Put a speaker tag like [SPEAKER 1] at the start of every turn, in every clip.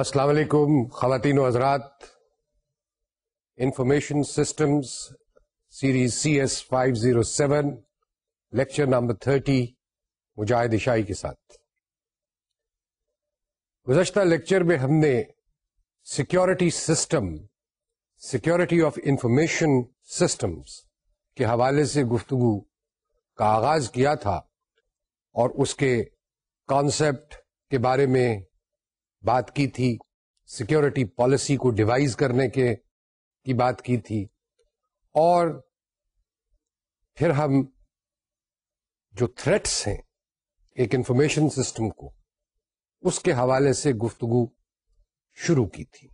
[SPEAKER 1] السلام علیکم خواتین و حضرات information systems series C S five zero seven lecture number thirty Mujahid عشائی کے ساتھ گزشتہ لیکچر میں ہم نے security system security of information systems کے حوالے سے گفتگو کا آغاز کیا تھا اور اس کے کانسیپٹ کے بارے میں بات کی تھی سیکورٹی پالیسی کو ڈیوائز کرنے کے کی بات کی تھی اور پھر ہم جو تھریٹس ہیں ایک انفارمیشن سسٹم کو اس کے حوالے سے گفتگو شروع کی تھی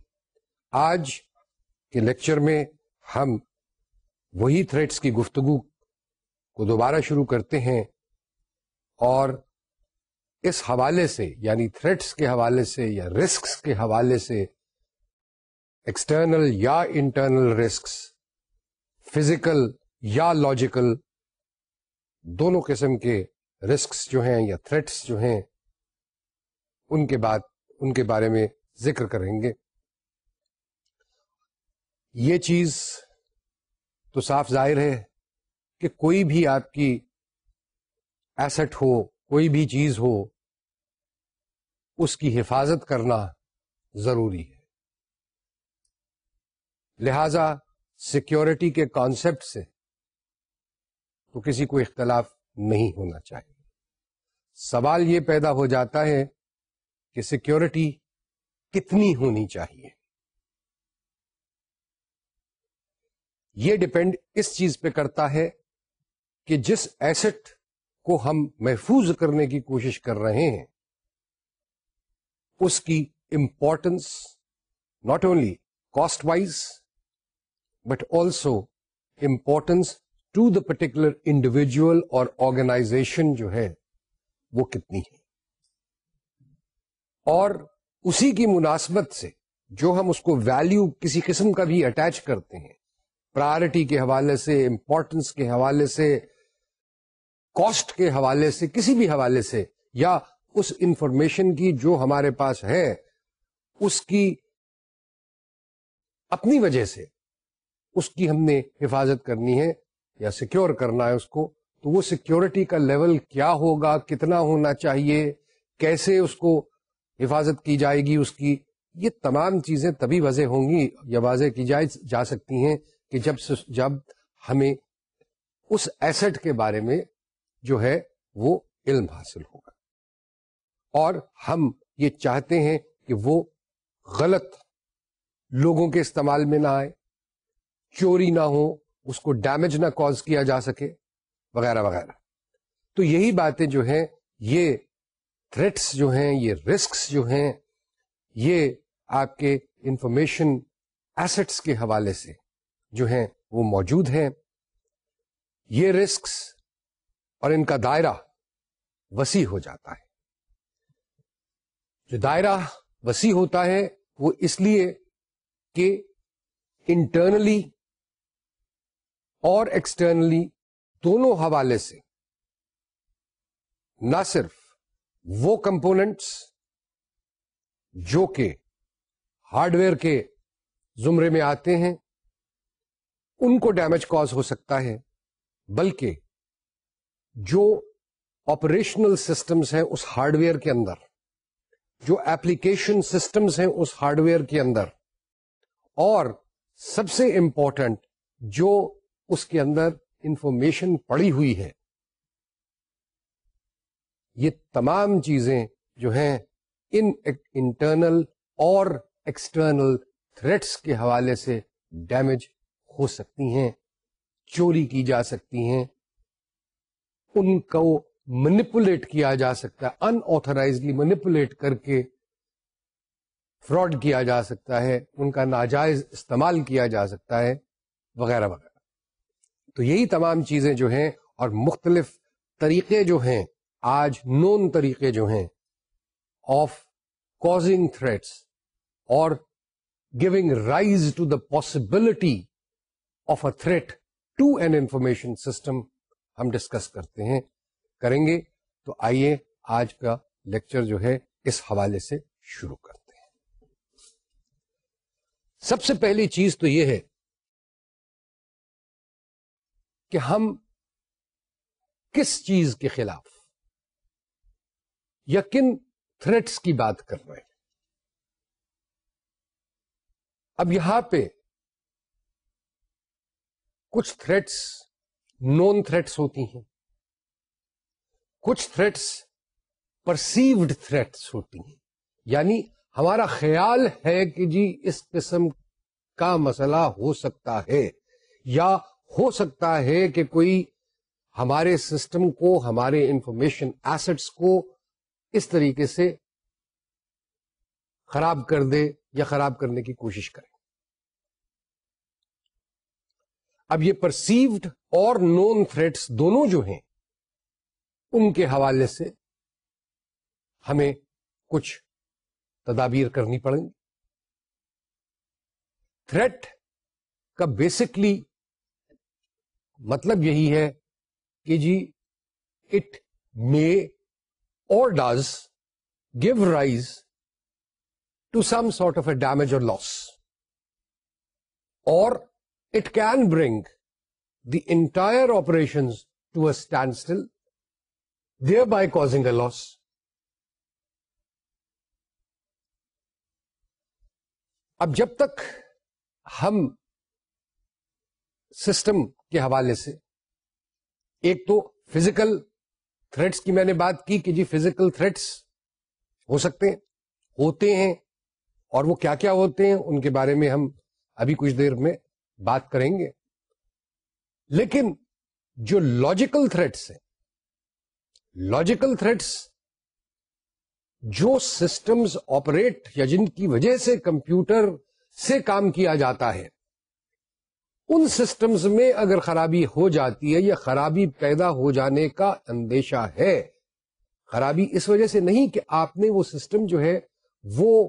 [SPEAKER 1] آج کے لیکچر میں ہم وہی تھریٹس کی گفتگو کو دوبارہ شروع کرتے ہیں اور اس حوالے سے یعنی تھریٹس کے حوالے سے یا رسکس کے حوالے سے ایکسٹرنل یا انٹرنل رسکس فزیکل یا لاجیکل دونوں قسم کے رسکس جو ہیں یا تھریٹس جو ہیں ان کے بعد ان کے بارے میں ذکر کریں گے یہ چیز تو صاف ظاہر ہے کہ کوئی بھی آپ کی ایسٹ ہو کوئی بھی چیز ہو اس کی حفاظت کرنا ضروری ہے لہذا سیکیورٹی کے کانسیپٹ سے تو کسی کو اختلاف نہیں ہونا چاہیے سوال یہ پیدا ہو جاتا ہے کہ سیکیورٹی کتنی ہونی چاہیے یہ ڈپینڈ اس چیز پہ کرتا ہے کہ جس ایسٹ کو ہم محفوظ کرنے کی کوشش کر رہے ہیں اس کی importance not only cost wise but also importance to the particular individual اور آرگنائزیشن جو ہے وہ کتنی ہے اور اسی کی مناسبت سے جو ہم اس کو ویلو کسی قسم کا بھی اٹیچ کرتے ہیں پرائرٹی کے حوالے سے امپورٹنس کے حوالے سے کاسٹ کے حوالے سے کسی بھی حوالے سے یا اس انفارمیشن کی جو ہمارے پاس ہے اس کی اپنی وجہ سے اس کی ہم نے حفاظت کرنی ہے یا سیکیور کرنا ہے اس کو تو وہ سیکیورٹی کا لیول کیا ہوگا کتنا ہونا چاہیے کیسے اس کو حفاظت کی جائے گی اس کی یہ تمام چیزیں تبھی واضح ہوں گی یا واضح کی جائے جا سکتی ہیں کہ جب جب ہمیں اس ایسٹ کے بارے میں جو ہے وہ علم حاصل ہوگا اور ہم یہ چاہتے ہیں کہ وہ غلط لوگوں کے استعمال میں نہ آئے چوری نہ ہو اس کو ڈیمیج نہ کاز کیا جا سکے وغیرہ وغیرہ تو یہی باتیں جو ہیں یہ تھریٹس جو ہیں یہ رسکس جو ہیں یہ آپ کے انفارمیشن ایسٹس کے حوالے سے جو ہیں وہ موجود ہیں یہ رسکس اور ان کا دائرہ وسیع ہو جاتا ہے جو دائرہ وسیع ہوتا ہے وہ اس لیے کہ انٹرنلی اور ایکسٹرنلی دونوں حوالے سے نہ صرف وہ کمپوننٹس جو کہ ہارڈ ویئر کے زمرے میں آتے ہیں ان کو ڈیمیج کاز ہو سکتا ہے بلکہ جو آپریشنل سسٹمز ہیں اس ہارڈ ویئر کے اندر جو ایپلیکیشن سسٹمز ہیں اس ہارڈ ویئر کے اندر اور سب سے امپورٹنٹ جو اس کے اندر انفارمیشن پڑی ہوئی ہے یہ تمام چیزیں جو ہیں ان انٹرنل اور ایکسٹرنل تھریٹس کے حوالے سے ڈیمیج ہو سکتی ہیں چوری کی جا سکتی ہیں ان کو منیپولیٹ کیا جا سکتا ہے ان آتھورائزلی منیپولیٹ کر کے فراڈ کیا جا سکتا ہے ان کا ناجائز استعمال کیا جا سکتا ہے وغیرہ وغیرہ تو یہی تمام چیزیں جو ہیں اور مختلف طریقے جو ہیں آج نون طریقے جو ہیں آف کازنگ تھریٹس اور giving rise to the possibility of a threat to an information system ہم ڈسکس کرتے ہیں کریں گے تو آئیے آج کا لیکچر جو ہے اس حوالے سے شروع کرتے ہیں سب سے پہلی چیز تو یہ ہے کہ ہم کس چیز کے خلاف یا کن تھریٹس کی بات کر رہے ہیں اب یہاں پہ کچھ تھریٹس نون تھریٹس ہوتی ہیں کچھ تھریٹس پرسیوڈ تھریٹس ہوتی ہیں یعنی ہمارا خیال ہے کہ جی اس قسم کا مسئلہ ہو سکتا ہے یا ہو سکتا ہے کہ کوئی ہمارے سسٹم کو ہمارے انفارمیشن ایسٹس کو اس طریقے سے خراب کر دے یا خراب کرنے کی کوشش کرے اب یہ پرسیوڈ اور نون تھریٹس دونوں جو ہیں ان کے حوالے سے ہمیں کچھ تدابیر کرنی پڑیں گی تھریٹ کا بیسکلی مطلب یہی ہے کہ جی it may or does give rise to some sort of a damage or loss or it can bring the entire operation to a standstill by causing a loss. اب جب تک ہم سسٹم کے حوالے سے ایک تو فزیکل تھریٹس کی میں نے بات کی کہ جی فزیکل تھریٹس ہو سکتے ہیں ہوتے ہیں اور وہ کیا کیا ہوتے ہیں ان کے بارے میں ہم ابھی کچھ دیر میں بات کریں گے لیکن جو لاجیکل تھریٹس ہیں لاجیکل تھریٹس جو سسٹمز آپریٹ یا جن کی وجہ سے کمپیوٹر سے کام کیا جاتا ہے ان سسٹمز میں اگر خرابی ہو جاتی ہے یا خرابی پیدا ہو جانے کا اندیشہ ہے خرابی اس وجہ سے نہیں کہ آپ نے وہ سسٹم جو ہے وہ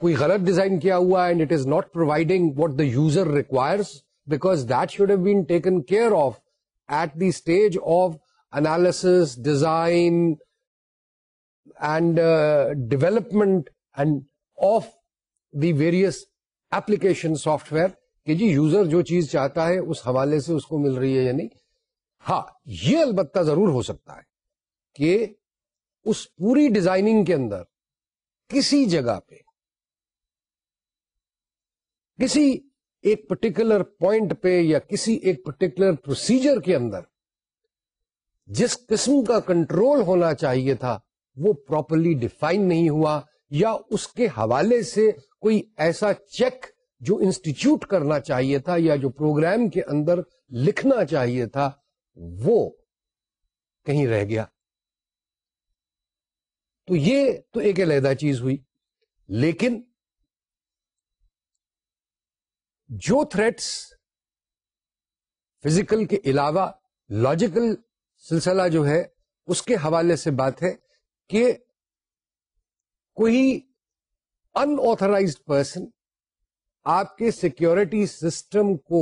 [SPEAKER 1] کوئی غلط ڈیزائن کیا ہوا and it is not providing what the user requires because that should have been taken care of at the stage of design and development of the various application software کہ جی user جو چیز چاہتا ہے اس حوالے سے اس کو مل رہی ہے یا نہیں ہاں یہ البتہ ضرور ہو سکتا ہے کہ اس پوری ڈیزائننگ کے اندر کسی جگہ پہ کسی ایک پرٹیکولر پوائنٹ پہ یا کسی ایک پرٹیکولر پروسیجر کے اندر جس قسم کا کنٹرول ہونا چاہیے تھا وہ پراپرلی ڈیفائن نہیں ہوا یا اس کے حوالے سے کوئی ایسا چیک جو انسٹیٹیوٹ کرنا چاہیے تھا یا جو پروگرام کے اندر لکھنا چاہیے تھا وہ کہیں رہ گیا تو یہ تو ایک علیحدہ چیز ہوئی لیکن جو تھریٹس فزیکل کے علاوہ لاجیکل سلسلہ جو ہے اس کے حوالے سے بات ہے کہ کوئی انترائز پرسن آپ کے سیکورٹی سسٹم کو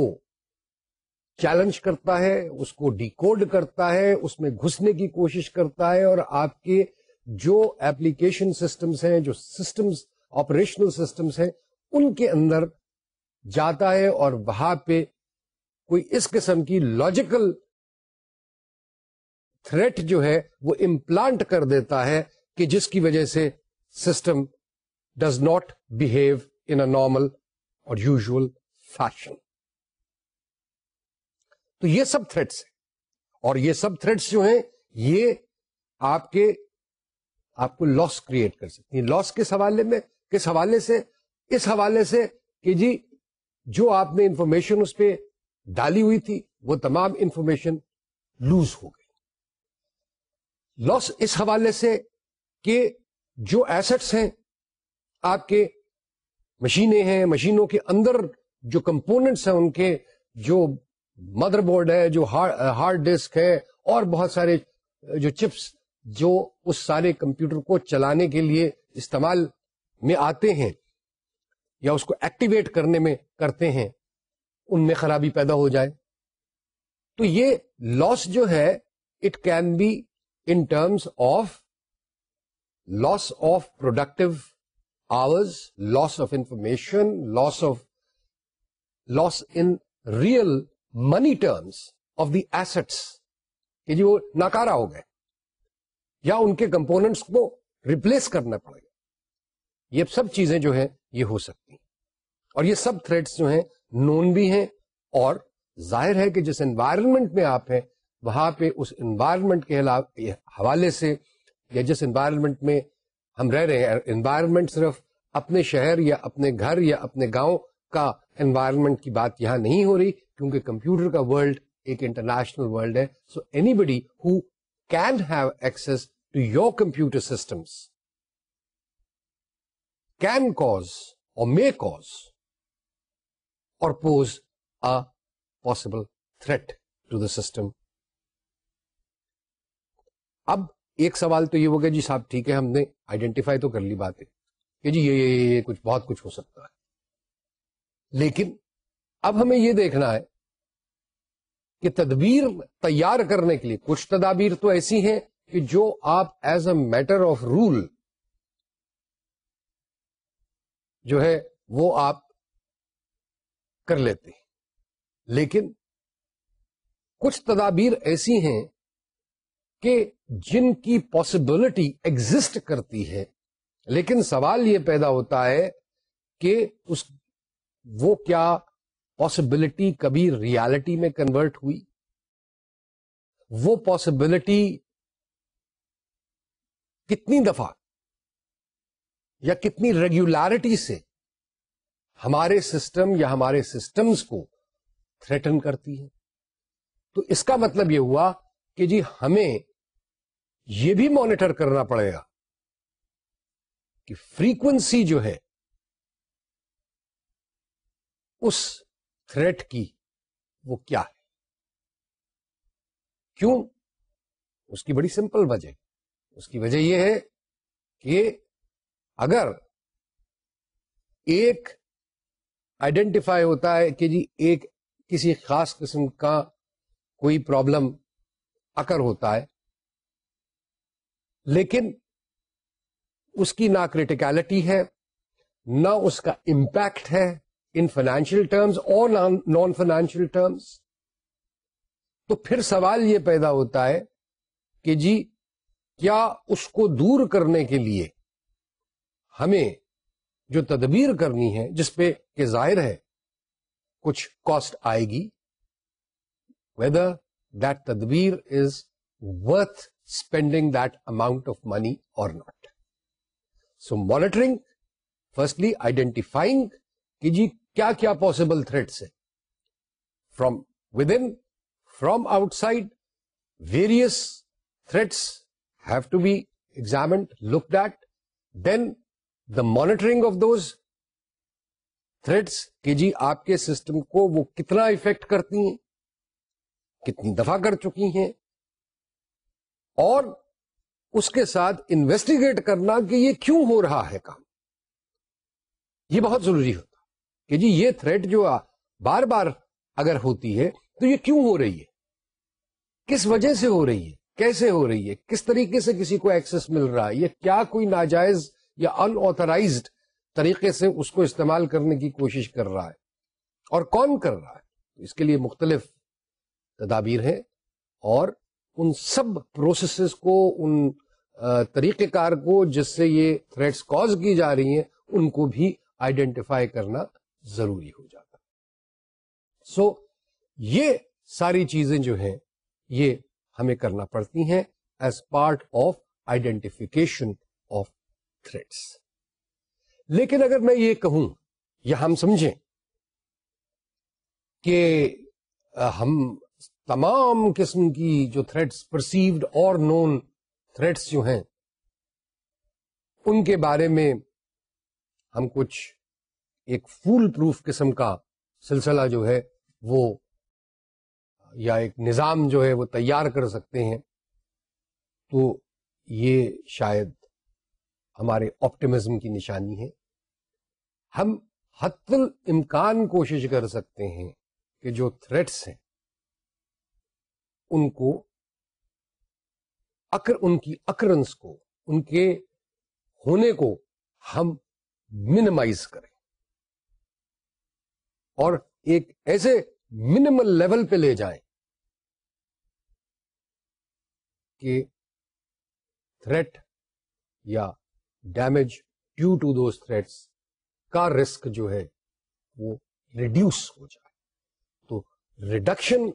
[SPEAKER 1] چیلنج کرتا ہے اس کو ڈیکوڈ کرتا ہے اس میں گھسنے کی کوشش کرتا ہے اور آپ کے جو ایپلیکیشن سسٹمز ہیں جو سسٹمز آپریشنل سسٹمز ہیں ان کے اندر جاتا ہے اور وہاں پہ کوئی اس قسم کی لاجیکل تھریٹ جو ہے وہ امپلانٹ کر دیتا ہے کہ جس کی وجہ سے system does not behave in a normal or usual fashion تو یہ سب تھریٹس ہیں اور یہ سب تھریٹس جو ہیں یہ آپ کے آپ کو لاس کریٹ کر سکتی ہیں لاس کس کس حوالے حوالے میں سے اس حوالے سے کہ جی جو آپ نے انفارمیشن اس پہ ڈالی ہوئی تھی وہ تمام انفارمیشن لوز ہو گئی لاس اس حوالے سے کہ جو ایسٹس ہیں آپ کے مشینیں ہیں مشینوں کے اندر جو کمپوننٹس ہیں ان کے جو مدر بورڈ ہے جو ہارڈ ڈسک ہے اور بہت سارے جو چپس جو اس سارے کمپیوٹر کو چلانے کے لیے استعمال میں آتے ہیں یا اس کو ایکٹیویٹ کرنے میں کرتے ہیں ان میں خرابی پیدا ہو جائے تو یہ لاس جو ہے it can be terms of loss of productive hours, loss of information loss of loss in real money terms of the assets کہ جی وہ ناکارا ہو گئے یا ان کے کمپوننٹس کو ریپلیس کرنا پڑے گا یہ سب چیزیں جو ہیں یہ ہو سکتی ہیں اور یہ سب تھریڈس جو ہیں نون بھی ہیں اور ظاہر ہے کہ جس انوائرمنٹ میں آپ ہیں وہاں پہ اس انوائرمنٹ کے حوالے سے یا جس انوائرمنٹ میں ہم رہ رہے ہیں انوائرمنٹ صرف اپنے شہر یا اپنے گھر یا اپنے گاؤں کا انوائرمنٹ کی بات یہاں نہیں ہو رہی کیونکہ کمپیوٹر کا ورلڈ ایک انٹرنیشنل ورلڈ ہے so anybody who can have access to your computer systems can cause or may cause or pose a possible threat to the system اب ایک سوال تو یہ ہوگا جی صاحب ٹھیک ہے ہم نے آئیڈینٹیفائی تو کر لی بات ہے کہ جی یہ کچھ بہت کچھ ہو سکتا ہے لیکن اب ہمیں یہ دیکھنا ہے کہ تدبیر تیار کرنے کے لیے کچھ تدابیر تو ایسی ہیں کہ جو آپ as a matter of rule جو ہے وہ آپ کر لیتے ہیں لیکن کچھ تدابیر ایسی ہیں کہ جن کی پاسبلٹی ایگزٹ کرتی ہے لیکن سوال یہ پیدا ہوتا ہے کہ اس وہ کیا پاسبلٹی کبھی ریالٹی میں کنورٹ ہوئی وہ پاسبلٹی کتنی دفعہ یا کتنی ریگولرٹی سے ہمارے سسٹم یا ہمارے سسٹمز کو تھریٹن کرتی ہے تو اس کا مطلب یہ ہوا کہ جی ہمیں یہ بھی مانیٹر کرنا پڑے گا کہ فریکوینسی جو ہے اس تھریٹ کی وہ کیا ہے کیوں اس کی بڑی سمپل وجہ اس کی وجہ یہ ہے کہ اگر ایک آئیڈینٹیفائی ہوتا ہے کہ جی ایک کسی خاص قسم کا کوئی پرابلم اکر ہوتا ہے لیکن اس کی نہ کریٹیکلٹی ہے نہ اس کا امپیکٹ ہے ان فائنینشیل ٹرمز اور نان فائنینشیل ٹرمز تو پھر سوال یہ پیدا ہوتا ہے کہ جی کیا اس کو دور کرنے کے لیے ہمیں جو تدبیر کرنی ہے جس پہ کہ ظاہر ہے کچھ کاسٹ آئے گی ویدر دیٹ تدبیر is worth spending that amount of money or not so monitoring firstly identifying کہ جی کیا کیا پاسبل تھریٹس ہیں from within from outside various threats have to be examined look that then the monitoring of those threats کہ جی آپ کے system کو وہ کتنا افیکٹ کرتی ہیں کتنی دفعہ کر چکی ہیں اور اس کے ساتھ انویسٹیگیٹ کرنا کہ یہ کیوں ہو رہا ہے کام یہ بہت ضروری ہوتا کہ جی یہ تھریٹ جو بار بار اگر ہوتی ہے تو یہ کیوں ہو رہی ہے کس وجہ سے ہو رہی ہے کیسے ہو رہی ہے کس طریقے سے کسی کو ایکسس مل رہا ہے یہ کیا کوئی ناجائز یا ان آترائزڈ طریقے سے اس کو استعمال کرنے کی کوشش کر رہا ہے اور کون کر رہا ہے اس کے لیے مختلف تدابیر ہیں اور ان سب پروسیسز کو ان طریقہ کار کو جس سے یہ تھریٹس کاز کی جا رہی ہیں ان کو بھی آئیڈینٹیفائی کرنا ضروری ہو جاتا سو so, یہ ساری چیزیں جو ہیں یہ ہمیں کرنا پڑتی ہیں as part of identification of threats لیکن اگر میں یہ کہوں یا ہم سمجھیں کہ ہم تمام قسم کی جو تھریٹس پرسیوڈ اور نون تھریٹس جو ہیں ان کے بارے میں ہم کچھ ایک فول پروف قسم کا سلسلہ جو ہے وہ یا ایک نظام جو ہے وہ تیار کر سکتے ہیں تو یہ شاید ہمارے آپٹمزم کی نشانی ہے ہم حت الامکان کوشش کر سکتے ہیں کہ جو تھریٹس ہیں ان کو اکر ان کی اکرنس کو ان کے ہونے کو ہم منیمائز کریں اور ایک ایسے منیمل لیول پہ لے جائیں کہ تھریٹ یا damage due to those threats کا رسک جو ہے وہ ریڈیوس ہو جائے تو ریڈکشن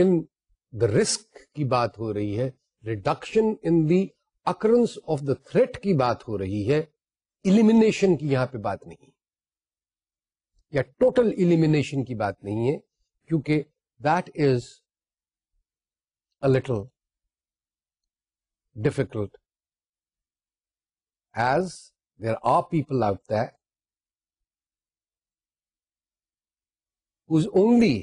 [SPEAKER 1] ان دا رسک کی بات ہو رہی ہے reduction in the occurrence of the threat کی بات ہو رہی ہے ایلیمینیشن کی یہاں پہ بات نہیں یا ٹوٹل ایلیمینیشن کی بات نہیں ہے کیونکہ that is a little difficult as there are people of the only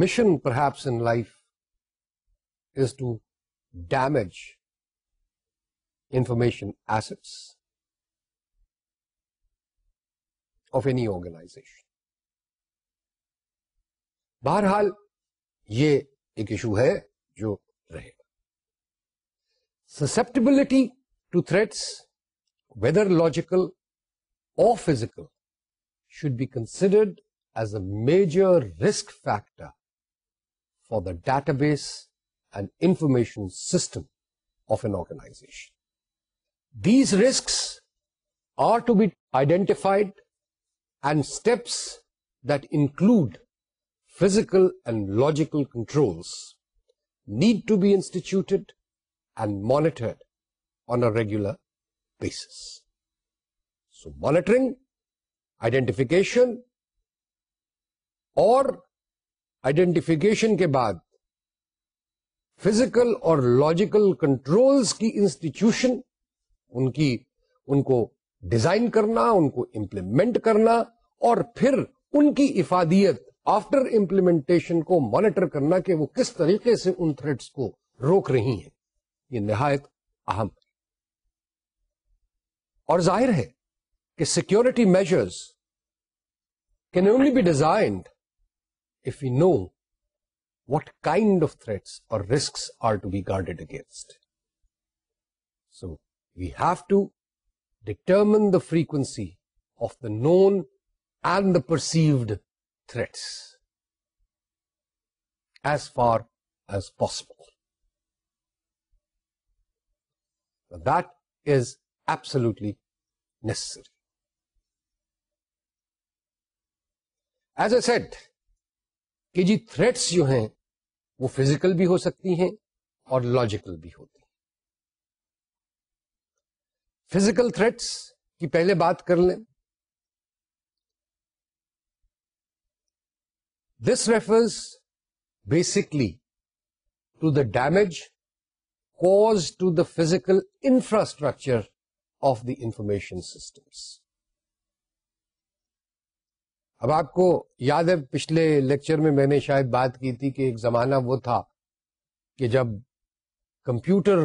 [SPEAKER 1] mission perhaps in life is to damage information assets of any organization بہرحال یہ ایک ایشو ہے جو رہے گا susceptibility to threats whether logical or physical should be considered as a major risk factor for the database and information system of an organization. These risks are to be identified, and steps that include physical and logical controls need to be instituted and monitored on a regular basis. So monitoring, identification, or identification کے بعد physical اور logical controls کی institution ان کی ان کو design کرنا ان کو امپلیمنٹ کرنا اور پھر ان کی افادیت آفٹر امپلیمنٹیشن کو مانیٹر کرنا کہ وہ کس طریقے سے ان تھریٹس کو روک رہی ہیں یہ نہایت اہم ہے اور ظاہر ہے کہ security measures can only be designed if we know what kind of threats or risks are to be guarded against. So we have to determine the frequency of the known and the perceived threats as far as possible. Now that is absolutely necessary. As I said, کہ جی threats جو ہیں وہ physical بھی ہو سکتی ہیں اور logical بھی ہوتی ہیں فزیکل تھریٹس کی پہلے بات کر لیں this refers basically to the damage cause to the physical infrastructure of the information systems اب آپ کو یاد ہے پچھلے لیکچر میں میں نے شاید بات کی تھی کہ ایک زمانہ وہ تھا کہ جب کمپیوٹر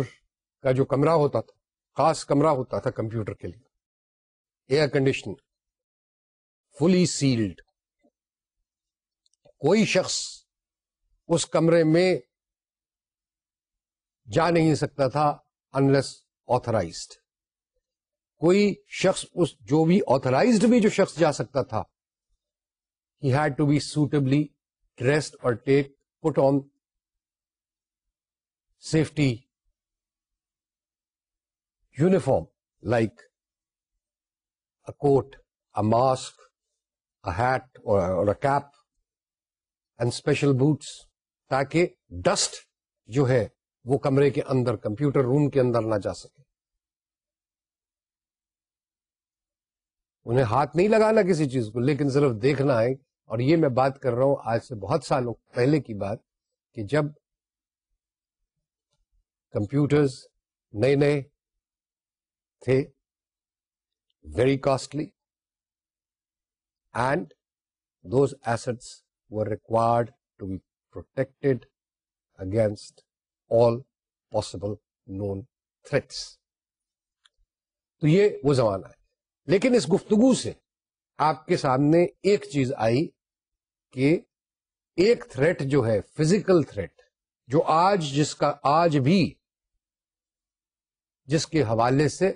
[SPEAKER 1] کا جو کمرہ ہوتا تھا خاص کمرہ ہوتا تھا کمپیوٹر کے لیے ایئر کنڈیشن فلی سیلڈ کوئی شخص اس کمرے میں جا نہیں سکتا تھا انلیس آترائزڈ کوئی شخص اس جو بھی آترائزڈ بھی جو شخص جا سکتا تھا had to be suitably safety اور take put on safety uniform like coat or, hat a cap and special boots تاکہ ڈسٹ جو ہے وہ کمرے کے اندر کمپیوٹر روم کے اندر نہ جا سکے انہیں ہاتھ نہیں لگانا کسی چیز کو لیکن صرف دیکھنا ہے اور یہ میں بات کر رہا ہوں آج سے بہت سالوں پہلے کی بات کہ جب کمپیوٹرز نئے نئے تھے very costly and those assets were required to be protected against all possible known threats تو یہ وہ زمانہ ہے لیکن اس گفتگو سے آپ کے سامنے ایک چیز آئی کہ ایک تھریٹ جو ہے فزیکل تھریٹ جو آج جس کا آج بھی جس کے حوالے سے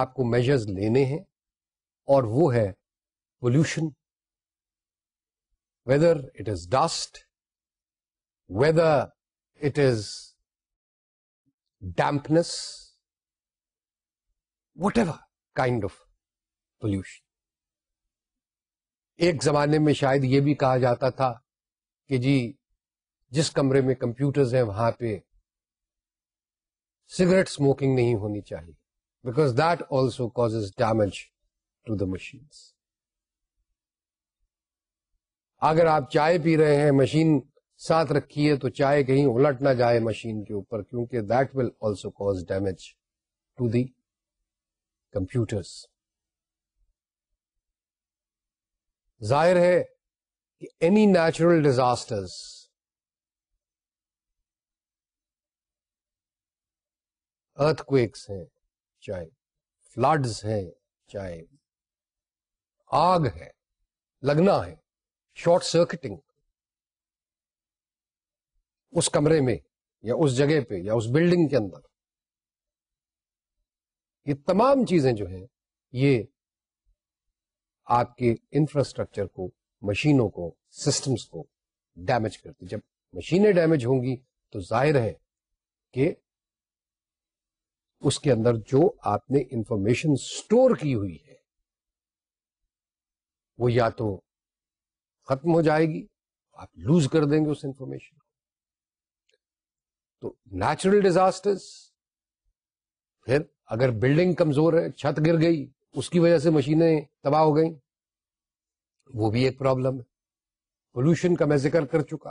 [SPEAKER 1] آپ کو میجرز لینے ہیں اور وہ ہے pollution whether it is dust whether it is dampness whatever kind of pollution ایک زمانے میں شاید یہ بھی کہا جاتا تھا کہ جی جس کمرے میں کمپیوٹرز ہیں وہاں پہ سگریٹ اسموکنگ نہیں ہونی چاہیے because that also cause damage to the machine اگر آپ چائے پی رہے ہیں مشین ساتھ رکھیے تو چائے کہیں الٹ نہ جائے مشین کے اوپر کیونکہ that will also cause damage to the computers ظاہر ہے کہ any natural disasters earthquakes ہیں چاہے فلڈز ہیں چاہے آگ ہے لگنا ہے شارٹ سرکٹنگ اس کمرے میں یا اس جگہ پہ یا اس بلڈنگ کے اندر یہ تمام چیزیں جو ہیں یہ آپ کے انفراسٹرکچر کو مشینوں کو سسٹمز کو ڈیمیج کرتی جب مشینیں ڈیمیج ہوں گی تو ظاہر ہے کہ اس کے اندر جو آپ نے انفارمیشن سٹور کی ہوئی ہے وہ یا تو ختم ہو جائے گی آپ لوز کر دیں گے اس انفارمیشن کو تو نیچرل ڈیزاسٹر پھر اگر بلڈنگ کمزور ہے چھت گر گئی اس کی وجہ سے مشینیں تباہ ہو گئیں وہ بھی ایک پرابلم ہے پولوشن کا میں ذکر کر چکا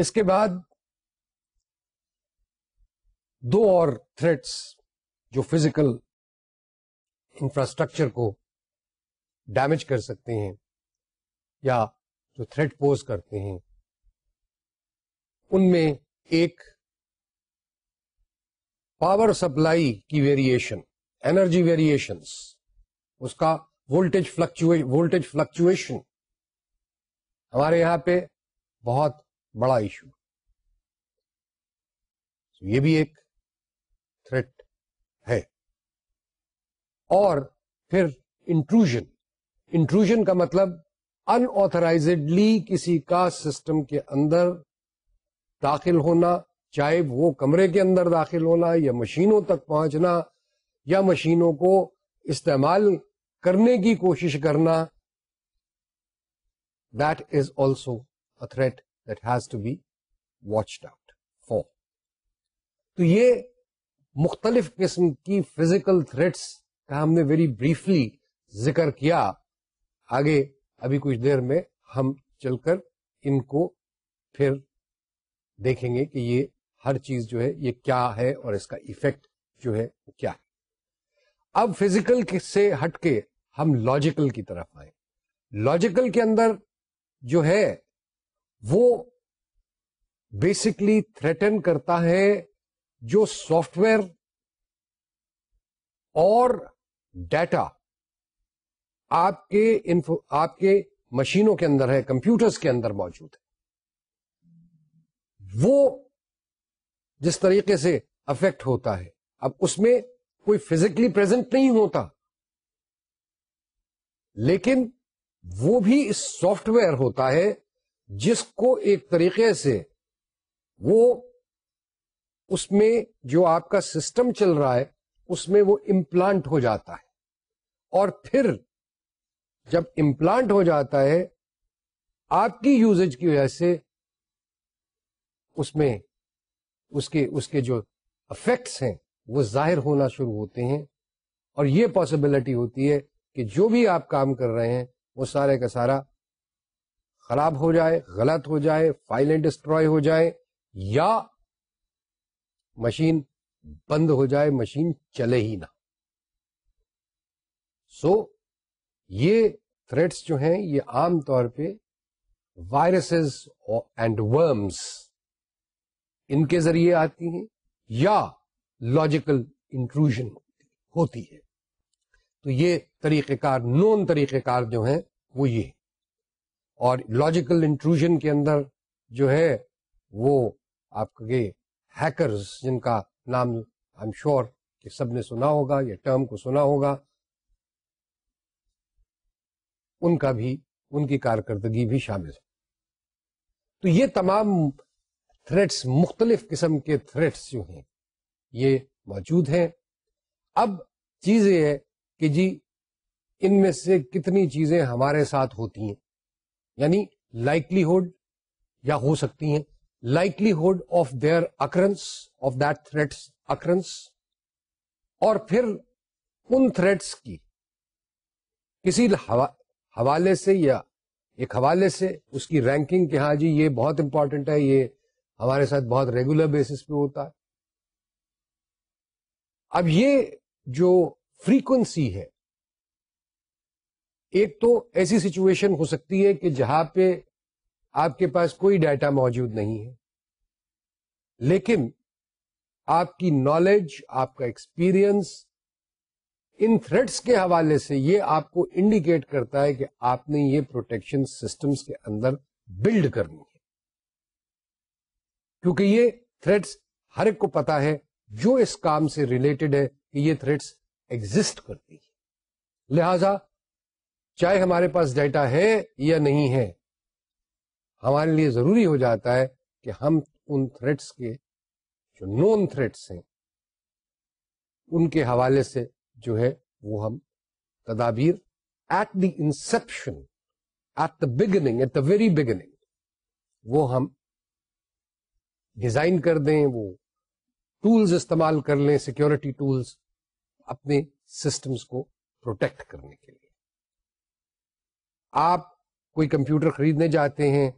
[SPEAKER 1] اس کے بعد دو اور تھریٹس جو فزیکل انفراسٹرکچر کو ڈیمیج کر سکتے ہیں یا جو تھریٹ پوز کرتے ہیں ان میں ایک پاور سپلائی کی ویریشن انرجی ویریشنس اس کا وولٹیج فلکچویشن وولٹیج فلکچویشن ہمارے یہاں پہ بہت بڑا ایشو so یہ بھی ایک تھریٹ ہے اور پھر انٹروژن انٹروژن کا مطلب انترائزڈلی کسی کا سسٹم کے اندر داخل ہونا چاہے وہ کمرے کے اندر داخل ہونا یا مشینوں تک پہنچنا یا مشینوں کو استعمال کرنے کی کوشش کرنا that is also a threat that has to be watched out for تو یہ مختلف قسم کی فزیکل تھریٹس کا ہم نے ویری بریفلی ذکر کیا آگے ابھی کچھ دیر میں ہم چل کر ان کو پھر دیکھیں گے کہ یہ ہر چیز جو ہے یہ کیا ہے اور اس کا ایفیکٹ جو ہے کیا ہے اب فزیکل سے ہٹ کے ہم لاجیکل کی طرف آئے لاجیکل کے اندر جو ہے وہ بیسکلی تھریٹن کرتا ہے جو سافٹ ویئر اور ڈیٹا آپ کے انفو آپ کے مشینوں کے اندر ہے کمپیوٹرز کے اندر موجود ہے وہ جس طریقے سے افیکٹ ہوتا ہے اب اس میں کوئی فزیکلی پرزینٹ نہیں ہوتا لیکن وہ بھی اس سافٹ ویئر ہوتا ہے جس کو ایک طریقے سے وہ اس میں جو آپ کا سسٹم چل رہا ہے اس میں وہ امپلانٹ ہو جاتا ہے اور پھر جب امپلانٹ ہو جاتا ہے آپ کی یوزج کی وجہ سے اس میں اس کے اس کے جو افیکٹس ہیں وہ ظاہر ہونا شروع ہوتے ہیں اور یہ پاسبلٹی ہوتی ہے کہ جو بھی آپ کام کر رہے ہیں وہ سارے کا سارا خراب ہو جائے غلط ہو جائے فائلیں ڈسٹروائے ہو جائے یا مشین بند ہو جائے مشین چلے ہی نہ سو so, یہ تھریٹس جو ہیں یہ عام طور پہ وائرسز اینڈ ورمس ان کے ذریعے آتی ہیں یا لاجیکل انکلوژن ہوتی ہے تو یہ طریقہ کار نون طریقہ کار جو ہیں وہ یہ اور لاجیکل انکلوژن کے اندر جو ہے وہ آپ کے ہیکرز جن کا نام ایم شور کہ سب نے سنا ہوگا یا ٹرم کو سنا ہوگا ان کا بھی ان کی کارکردگی بھی شامل ہے تو یہ تمام تھریٹس مختلف قسم کے تھریٹس جو ہیں یہ موجود ہیں اب چیز یہ ہے کہ جی ان میں سے کتنی چیزیں ہمارے ساتھ ہوتی ہیں یعنی لائکلی ہوڈ یا ہو سکتی ہیں likelihood of their occurrence of that threats occurrence اور پھر ان تھریٹس کی کسی حوالے سے یا ایک حوالے سے اس کی رینکنگ کہ ہاں جی یہ بہت امپورٹنٹ ہے یہ ہمارے ساتھ بہت ریگولر بیسس پہ ہوتا ہے اب یہ جو فریکوینسی ہے ایک تو ایسی سچویشن ہو سکتی ہے کہ جہاں پہ آپ کے پاس کوئی ڈیٹا موجود نہیں ہے لیکن آپ کی نالج آپ کا ایکسپیرینس ان تھریٹس کے حوالے سے یہ آپ کو انڈیکیٹ کرتا ہے کہ آپ نے یہ پروٹیکشن سسٹمز کے اندر بلڈ کرنی ہے کیونکہ یہ تھریٹس ہر ایک کو پتا ہے جو اس کام سے ریلیٹڈ ہے کہ یہ تھریٹس ایگزٹ کرتی ہے لہذا چاہے ہمارے پاس ڈیٹا ہے یا نہیں ہے ہمارے لیے ضروری ہو جاتا ہے کہ ہم ان تھریٹس کے جو نون تھریٹس ہیں ان کے حوالے سے جو ہے وہ ہم تدابیر at the inception at the beginning at the very beginning وہ ہم ڈیزائن کر دیں وہ ٹولز استعمال کر لیں سیکورٹی ٹولز اپنے سسٹمز کو پروٹیکٹ کرنے کے لیے آپ کوئی کمپیوٹر خریدنے جاتے ہیں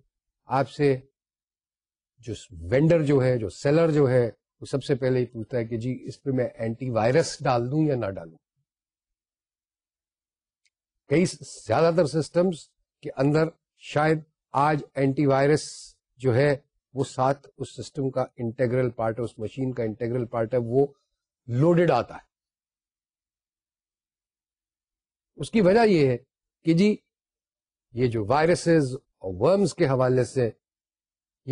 [SPEAKER 1] آپ سے جو وینڈر جو ہے جو سیلر جو ہے وہ سب سے پہلے ہی پوچھتا ہے کہ جی اس پہ میں اینٹی وائرس ڈال دوں یا نہ ڈالوں کئی زیادہ تر سسٹمز کے اندر شاید آج اینٹی وائرس جو ہے وہ ساتھ اس سسٹم کا انٹیگرل پارٹ ہے اس مشین کا انٹیگرل پارٹ ہے وہ لوڈڈ آتا ہے اس کی وجہ یہ ہے کہ جی یہ جو وائرسز اور ورمز کے حوالے سے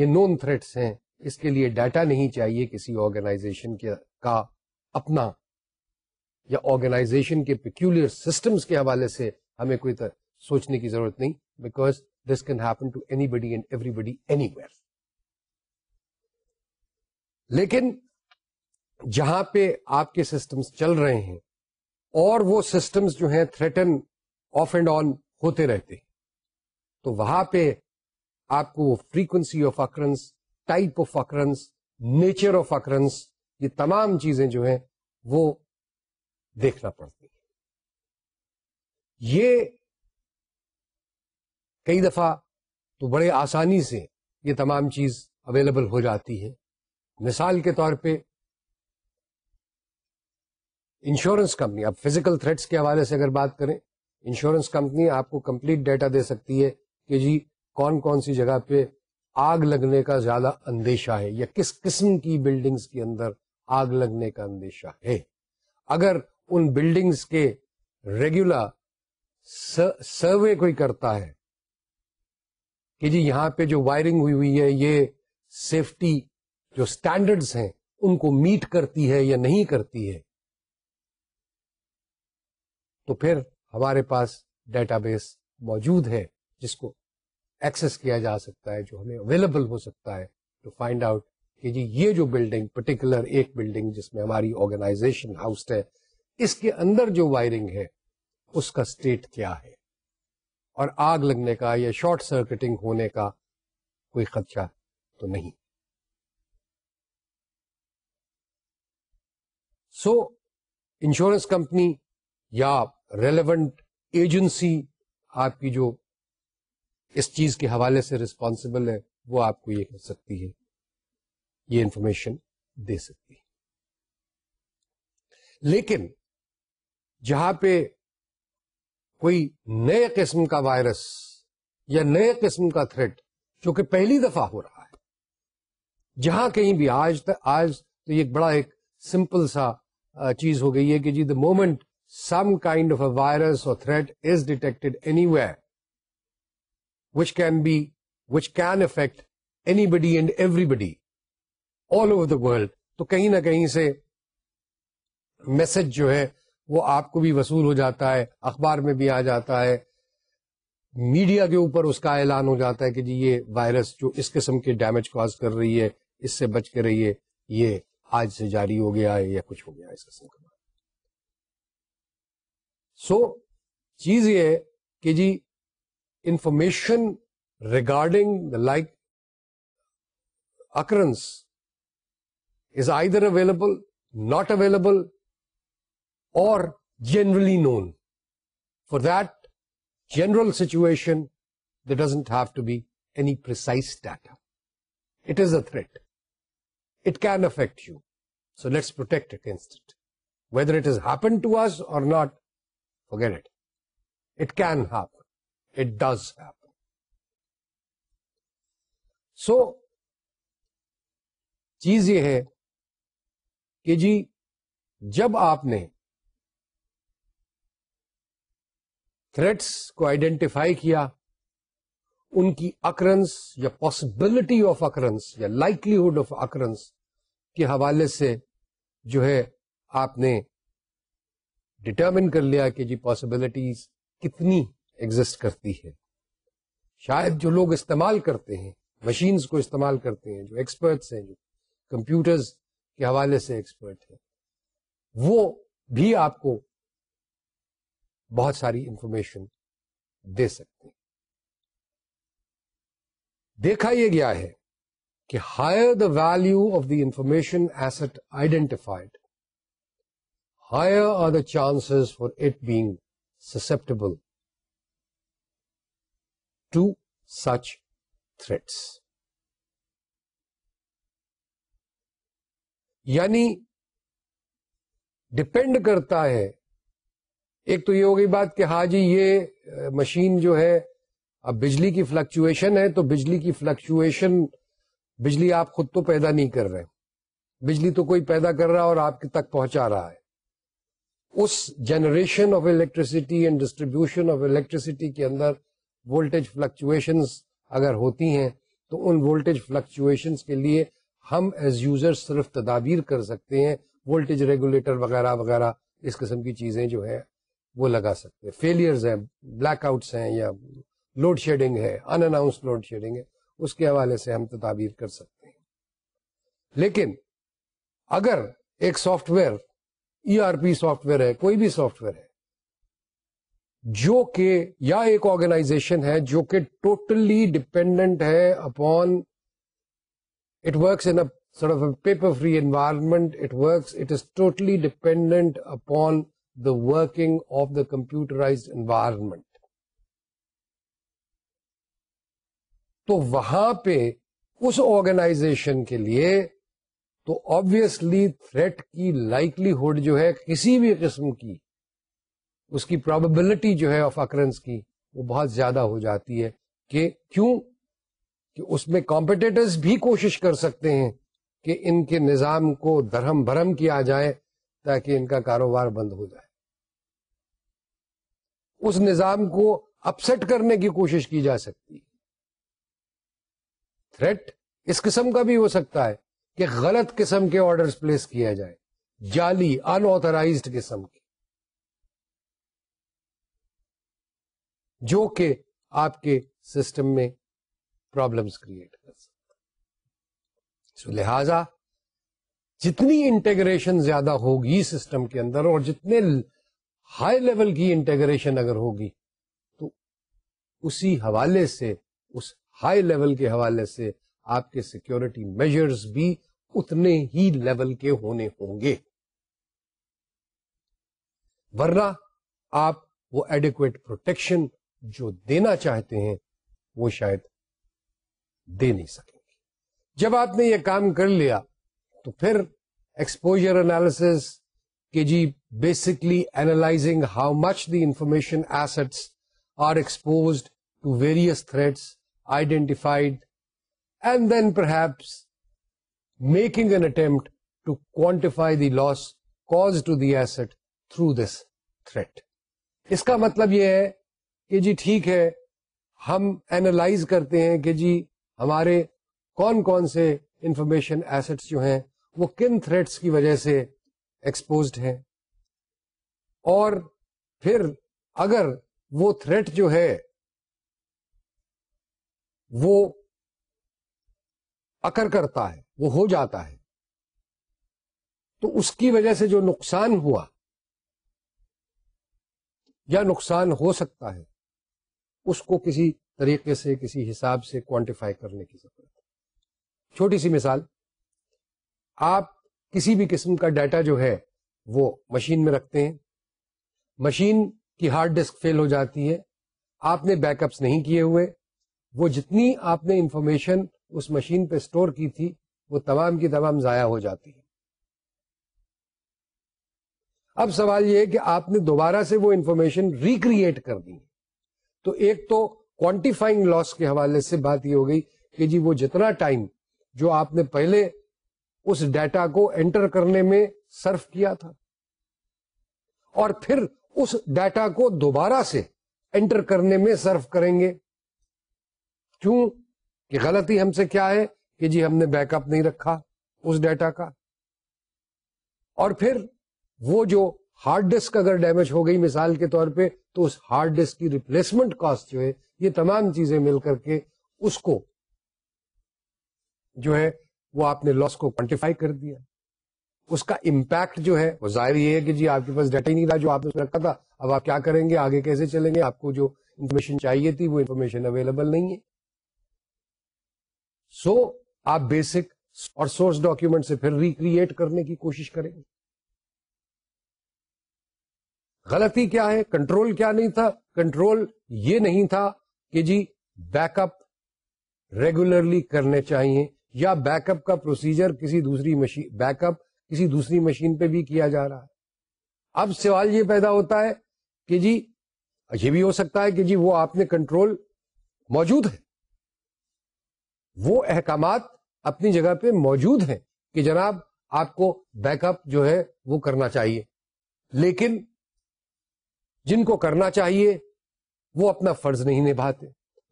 [SPEAKER 1] یہ نون تھریٹس ہیں اس کے لیے ڈیٹا نہیں چاہیے کسی آرگنائزیشن کا اپنا یا آرگنائزیشن کے پیکولر سسٹمز کے حوالے سے ہمیں کوئی سوچنے کی ضرورت نہیں because this can happen to any anybody body and everywhere لیکن جہاں پہ آپ کے سسٹمز چل رہے ہیں اور وہ سسٹمز جو ہیں تھریٹن آف اینڈ آن ہوتے رہتے ہیں تو وہاں پہ آپ کو وہ frequency of occurrence type of occurrence nature of occurrence یہ تمام چیزیں جو ہیں وہ دیکھنا پڑتی ہیں یہ کئی دفعہ تو بڑے آسانی سے یہ تمام چیز اویلیبل ہو جاتی ہے مثال کے طور پہ انشورنس کمپنی آپ فزیکل تھریٹس کے حوالے سے اگر بات کریں انشورنس کمپنی آپ کو کمپلیٹ ڈیٹا دے سکتی ہے کہ جی کون کون سی جگہ پہ آگ لگنے کا زیادہ اندیشہ ہے یا کس قسم کی بلڈنگز کے اندر آگ لگنے کا اندیشہ ہے اگر ان بلڈنگز کے ریگولر سروے کوئی کرتا ہے کہ جی یہاں پہ جو وائرنگ ہوئی ہوئی ہے یہ سیفٹی جو اسٹینڈرڈس ہیں ان کو میٹ کرتی ہے یا نہیں کرتی ہے تو پھر ہمارے پاس ڈیٹا بیس موجود ہے جس کو ایکسس کیا جا سکتا ہے جو ہمیں اویلیبل ہو سکتا ہے ٹو فائنڈ آؤٹ کہ جی یہ جو بلڈنگ پرٹیکولر ایک بلڈنگ جس میں ہماری آرگنائزیشن ہاؤس ہے اس کے اندر جو وائرنگ ہے اس کا اسٹیٹ کیا ہے اور آگ لگنے کا یا شارٹ سرکٹنگ ہونے کا کوئی خدشہ تو نہیں سو انشورنس کمپنی یا ریلیونٹ ایجنسی آپ کی جو اس چیز کے حوالے سے ریسپانسبل ہے وہ آپ کو یہ کر سکتی ہے یہ انفارمیشن دے سکتی ہے لیکن جہاں پہ کوئی نئے قسم کا وائرس یا نئے قسم کا تھریٹ جو کہ پہلی دفعہ ہو رہا ہے جہاں کہیں بھی آج تک آج تو یہ بڑا ایک سمپل سا چیز ہو گئی ہے کہ جی the moment some kind of a virus اور threat is detected anyway which can be which can affect anybody and everybody all over the world تو کہیں نہ کہیں سے میسج جو ہے وہ آپ کو بھی وصول ہو جاتا ہے اخبار میں بھی آ جاتا ہے میڈیا کے اوپر اس کا اعلان ہو جاتا ہے کہ جی یہ وائرس جو اس قسم کے ڈیمیج کاز کر رہی ہے اس سے بچ کے رہیے یہ آج سے جاری ہو گیا ہے یا کچھ ہو گیا ہے اس کا سو سو چیز یہ کہ جی information regarding the like occurrence is either available not available اور generally known for that general situation doesn't doesn't have to be any precise data it is a threat it affect you so let's protect against it whether it is happen to to اور not not, forget it it can happen it does happen so چیز یہ ہے کہ جی جب آپ نے threats کو آئیڈینٹیفائی کیا ان کی اکرنس یا پاسبلٹی آف اکرنس یا لائٹلیہڈ آف اکرنس کے حوالے سے جو ہے آپ نے ڈٹرمن کر لیا کہ جی پاسبلٹیز کتنی ایگزٹ کرتی ہے شاید جو لوگ استعمال کرتے ہیں مشینز کو استعمال کرتے ہیں جو ایکسپرٹس ہیں جو کمپیوٹرز کے حوالے سے ایکسپرٹ ہیں وہ بھی آپ کو بہت ساری انفارمیشن دے سکتے ہیں دیکھا یہ گیا ہے کہ higher the value of the information asset identified higher are the chance for it being susceptible to such threats یعنی ڈپینڈ کرتا ہے ایک تو یہ ہو گئی بات کہ ہاں جی یہ مشین جو ہے اب بجلی کی فلکچویشن ہے تو بجلی کی فلکچویشن بجلی آپ خود تو پیدا نہیں کر رہے بجلی تو کوئی پیدا کر رہا اور آپ تک پہنچا رہا ہے اس generation of electricity and distribution of electricity کے اندر وولٹیج فلکچویشنز اگر ہوتی ہیں تو ان وولٹیج فلکچویشنز کے لیے ہم ایز یوزر صرف تدابیر کر سکتے ہیں وولٹیج ریگولیٹر وغیرہ وغیرہ اس قسم کی چیزیں جو ہیں وہ لگا سکتے فیلئرز ہیں بلیک آؤٹس ہیں یا لوڈ شیڈنگ ہے ان اناؤنسڈ لوڈ شیڈنگ ہے اس کے حوالے سے ہم تدابیر کر سکتے ہیں لیکن اگر ایک software E R P software ہے کوئی بھی سافٹ ویئر ہے جو کہ یا ایک آرگنائزیشن ہے جو کہ ٹوٹلی ڈپینڈنٹ ہے upon it works in paper free environment is totally dependent upon the working of the computerise environment تو وہاں پہ اس آرگنائزیشن کے لیے تو آبیسلی تھریٹ کی لائکلی ہوڈ جو ہے کسی بھی قسم کی اس کی پروبلٹی جو ہے آف اکرنس کی وہ بہت زیادہ ہو جاتی ہے کہ کیوں کہ اس میں کمپٹیٹرز بھی کوشش کر سکتے ہیں کہ ان کے نظام کو درہم بھرم کیا جائے تاکہ ان کا کاروبار بند ہو جائے اس نظام کو اپسٹ کرنے کی کوشش کی جا سکتی ہے تھریٹ اس قسم کا بھی ہو سکتا ہے کہ غلط قسم کے آرڈرز پلیس کیا جائے جالی پرابلمس کریٹ کر سکتا سو لہذا جتنی انٹیگریشن زیادہ ہوگی سسٹم کے اندر اور جتنے ہائی لیول کی انٹیگریشن اگر ہوگی تو اسی حوالے سے اس ہائی لیول کے حوالے سے آپ کے سیکورٹی میجرز بھی اتنے ہی لیول کے ہونے ہوں گے ورنہ آپ وہ ایڈیکویٹ پروٹیکشن جو دینا چاہتے ہیں وہ شاید دے نہیں سکیں گے جب آپ نے یہ کام کر لیا تو پھر ایکسپوجر انالیس کے جی basically analysing how much the information assets are exposed to various threats identified and then perhaps making an attempt to quantify the loss caused to the asset through this threat اس کا مطلب یہ ہے کہ جی ٹھیک ہے ہم analyse کرتے ہیں کہ جی ہمارے کون کون سے انفارمیشن ایسٹس جو ہیں وہ کن تھریٹس کی وجہ سے ایکسپوزڈ ہیں اور پھر اگر وہ تھریٹ جو ہے وہ اکر کرتا ہے وہ ہو جاتا ہے تو اس کی وجہ سے جو نقصان ہوا یا نقصان ہو سکتا ہے اس کو کسی طریقے سے کسی حساب سے کوانٹیفائی کرنے کی ضرورت ہے چھوٹی سی مثال آپ کسی بھی قسم کا ڈیٹا جو ہے وہ مشین میں رکھتے ہیں مشین کی ہارڈ ڈسک فیل ہو جاتی ہے آپ نے بیک اپس نہیں کیے ہوئے وہ جتنی آپ نے انفارمیشن اس مشین پہ اسٹور کی تھی وہ تمام کی تمام ضائع ہو جاتی ہے اب سوال یہ کہ آپ نے دوبارہ سے وہ انفارمیشن ریکریٹ کر دی تو ایک تو کوانٹیفائنگ لاس کے حوالے سے بات یہ ہو گئی کہ جی وہ جتنا ٹائم جو آپ نے پہلے اس ڈیٹا کو انٹر کرنے میں سرف کیا تھا اور پھر اس ڈیٹا کو دوبارہ سے انٹر کرنے میں سرف کریں گے کیوں کہ غلطی ہم سے کیا ہے کہ جی ہم نے بیک اپ نہیں رکھا اس ڈیٹا کا اور پھر وہ جو ہارڈ ڈسک اگر ڈیمیج ہو گئی مثال کے طور پہ تو اس ہارڈ ڈسک کی ریپلیسمنٹ کاسٹ جو ہے یہ تمام چیزیں مل کر کے اس کو جو ہے وہ آپ نے لاس کو کوانٹیفائی کر دیا اس کا امپیکٹ جو ہے وہ ظاہر یہ ہے کہ جی آپ کے پاس ڈیٹا ہی نہیں رہا جو آپ نے رکھا تھا اب آپ کیا کریں گے آگے کیسے چلیں گے آپ کو جو انفارمیشن چاہیے تھی وہ انفارمیشن اویلیبل نہیں ہے سو آپ بیسک اور سورس ڈاکومینٹ سے پھر ریکریٹ کرنے کی کوشش کریں گے غلطی کیا ہے کنٹرول کیا نہیں تھا کنٹرول یہ نہیں تھا کہ جی بیک اپ ریگولرلی کرنے چاہیے یا بیک اپ کا پروسیجر کسی دوسری مشین بیک اپ کسی دوسری مشین پہ بھی کیا جا رہا ہے اب سوال یہ پیدا ہوتا ہے کہ جی یہ بھی ہو سکتا ہے کہ جی وہ آپ نے کنٹرول موجود ہے وہ احکامات اپنی جگہ پہ موجود ہیں کہ جناب آپ کو بیک اپ جو ہے وہ کرنا چاہیے لیکن جن کو کرنا چاہیے وہ اپنا فرض نہیں نبھاتے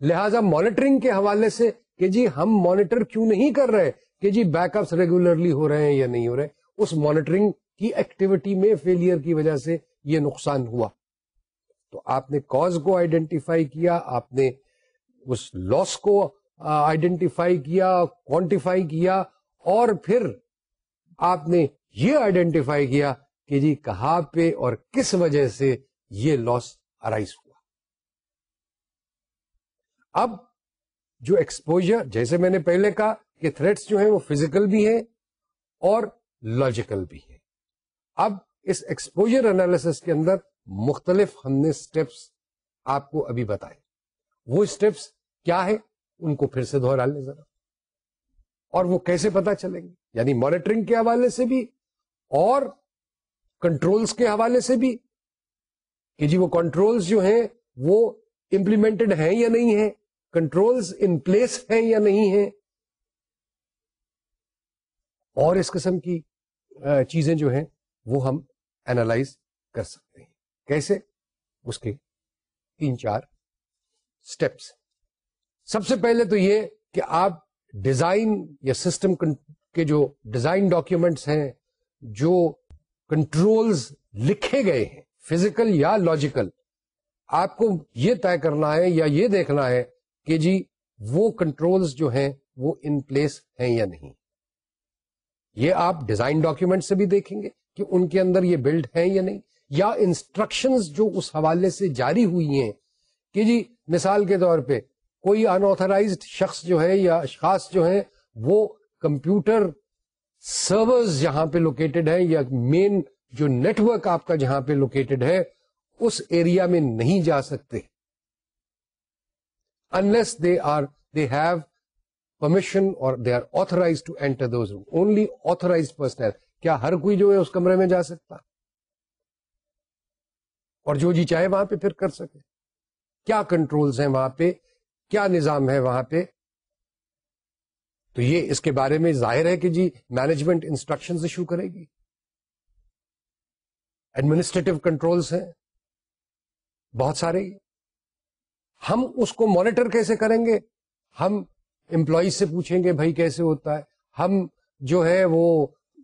[SPEAKER 1] لہذا مانیٹرنگ کے حوالے سے کہ جی ہم مانیٹر کیوں نہیں کر رہے کہ جی بیک اپ ریگولرلی ہو رہے ہیں یا نہیں ہو رہے اس مانیٹرنگ کی ایکٹیویٹی میں فیلئر کی وجہ سے یہ نقصان ہوا تو آپ نے کاز کو آئیڈینٹیفائی کیا آپ نے اس لاس کو آئیڈینٹیفائی کیا کوانٹیفائی کیا اور پھر آپ نے یہ آئیڈینٹیفائی کیا کہ جی کہاں پہ اور کس وجہ سے یہ لاس ارائز ہوا اب جو ایکسپوجر جیسے میں نے پہلے کہا کہ تھریٹس جو ہیں وہ فزیکل بھی ہیں اور لاجیکل بھی ہیں اب اس ایکسپوجر انالیس کے اندر مختلف ہم نے اسٹیپس آپ کو ابھی بتائے وہ اسٹیپس کیا ہے ان کو پھر سے دوہرا لیں ذرا اور وہ کیسے پتا چلیں گے یعنی مانیٹرنگ کے حوالے سے بھی اور کنٹرولز کے حوالے سے بھی کہ جی وہ کنٹرولز جو ہیں وہ امپلیمنٹڈ ہیں یا نہیں ہیں کنٹرولز ان پلیس ہیں یا نہیں ہیں اور اس قسم کی چیزیں جو ہیں وہ ہم اینالائز کر سکتے ہیں کیسے اس کے تین چار اسٹیپس سب سے پہلے تو یہ کہ آپ ڈیزائن یا سسٹم کے جو ڈیزائن ڈاکیومینٹس ہیں جو کنٹرولز لکھے گئے ہیں فزیکل یا لاجیکل آپ کو یہ طے کرنا ہے یا یہ دیکھنا ہے کہ جی وہ کنٹرولز جو ہیں وہ ان پلیس ہیں یا نہیں یہ آپ ڈیزائن ڈاکیومینٹ سے بھی دیکھیں گے کہ ان کے اندر یہ بلڈ ہے یا نہیں یا انسٹرکشنز جو اس حوالے سے جاری ہوئی ہیں کہ جی مثال کے طور پہ کوئی انترائز شخص جو ہے یا اشخاص جو ہیں وہ کمپیوٹر سرورز جہاں پہ لوکیٹڈ ہیں یا مین جو نیٹ ورک آپ کا جہاں پہ لوکیٹڈ ہے اس ایریا میں نہیں جا سکتے unless they are they have permission اور they are authorised to enter those room only authorised person کیا ہر کوئی جو ہے اس کمرے میں جا سکتا اور جو جی چاہے وہاں پہ پھر کر سکے کیا کنٹرولز ہیں وہاں پہ کیا نظام ہے وہاں پہ تو یہ اس کے بارے میں ظاہر ہے کہ جی مینجمنٹ انسٹرکشن ایشو کرے گی ایڈمنسٹریٹو کنٹرولس ہیں بہت سارے ہم اس کو مانیٹر کیسے کریں گے ہم امپلائیز سے پوچھیں گے بھائی کیسے ہوتا ہے ہم جو ہے وہ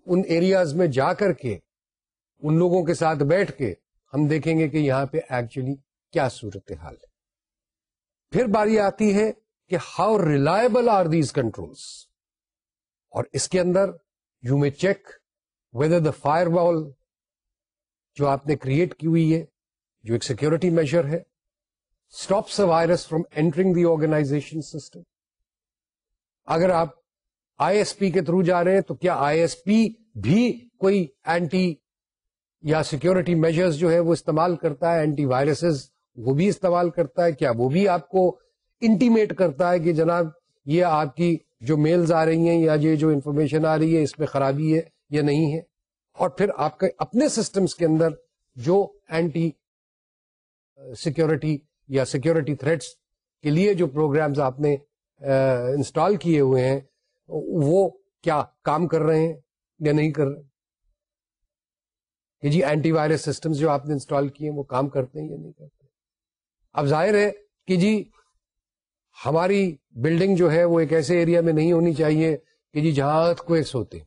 [SPEAKER 1] ان ایریاز میں جا کر کے ان لوگوں کے ساتھ بیٹھ کے ہم دیکھیں گے کہ یہاں پہ ایکچولی کیا صورت حال ہے پھر باری آتی ہے کہ how reliable are these controls اور اس کے اندر you may check whether the firewall جو آپ نے کریٹ کی ہوئی ہے جو ایک سیکورٹی میجر ہے stops virus from entering the organisation system اگر آپ آئی ایس پی کے تھرو جا رہے ہیں تو کیا آئی ایس پی بھی کوئی اینٹی یا سیکورٹی میجرز جو ہے وہ استعمال کرتا ہے اینٹی وائرسز وہ بھی استعمال کرتا ہے کیا وہ بھی آپ کو انٹیمیٹ کرتا ہے کہ جناب یہ آپ کی جو میلز آ رہی ہیں یا یہ جو انفارمیشن آ رہی ہے اس میں خرابی ہے یا نہیں ہے اور پھر آپ کے اپنے سسٹمز کے اندر جو اینٹی سیکورٹی یا سیکورٹی تھریٹس کے لیے جو پروگرامز آپ نے انسٹال کیے ہوئے ہیں وہ کیا کام کر رہے ہیں یا نہیں کر رہے کہ جی اینٹی وائرس سسٹمز جو آپ نے انسٹال کیے ہیں وہ کام کرتے ہیں یا نہیں کرتے اب ظاہر ہے کہ جی ہماری بلڈنگ جو ہے وہ ایک ایسے ایریا میں نہیں ہونی چاہیے کہ جی جہاں ارتھ ہوتے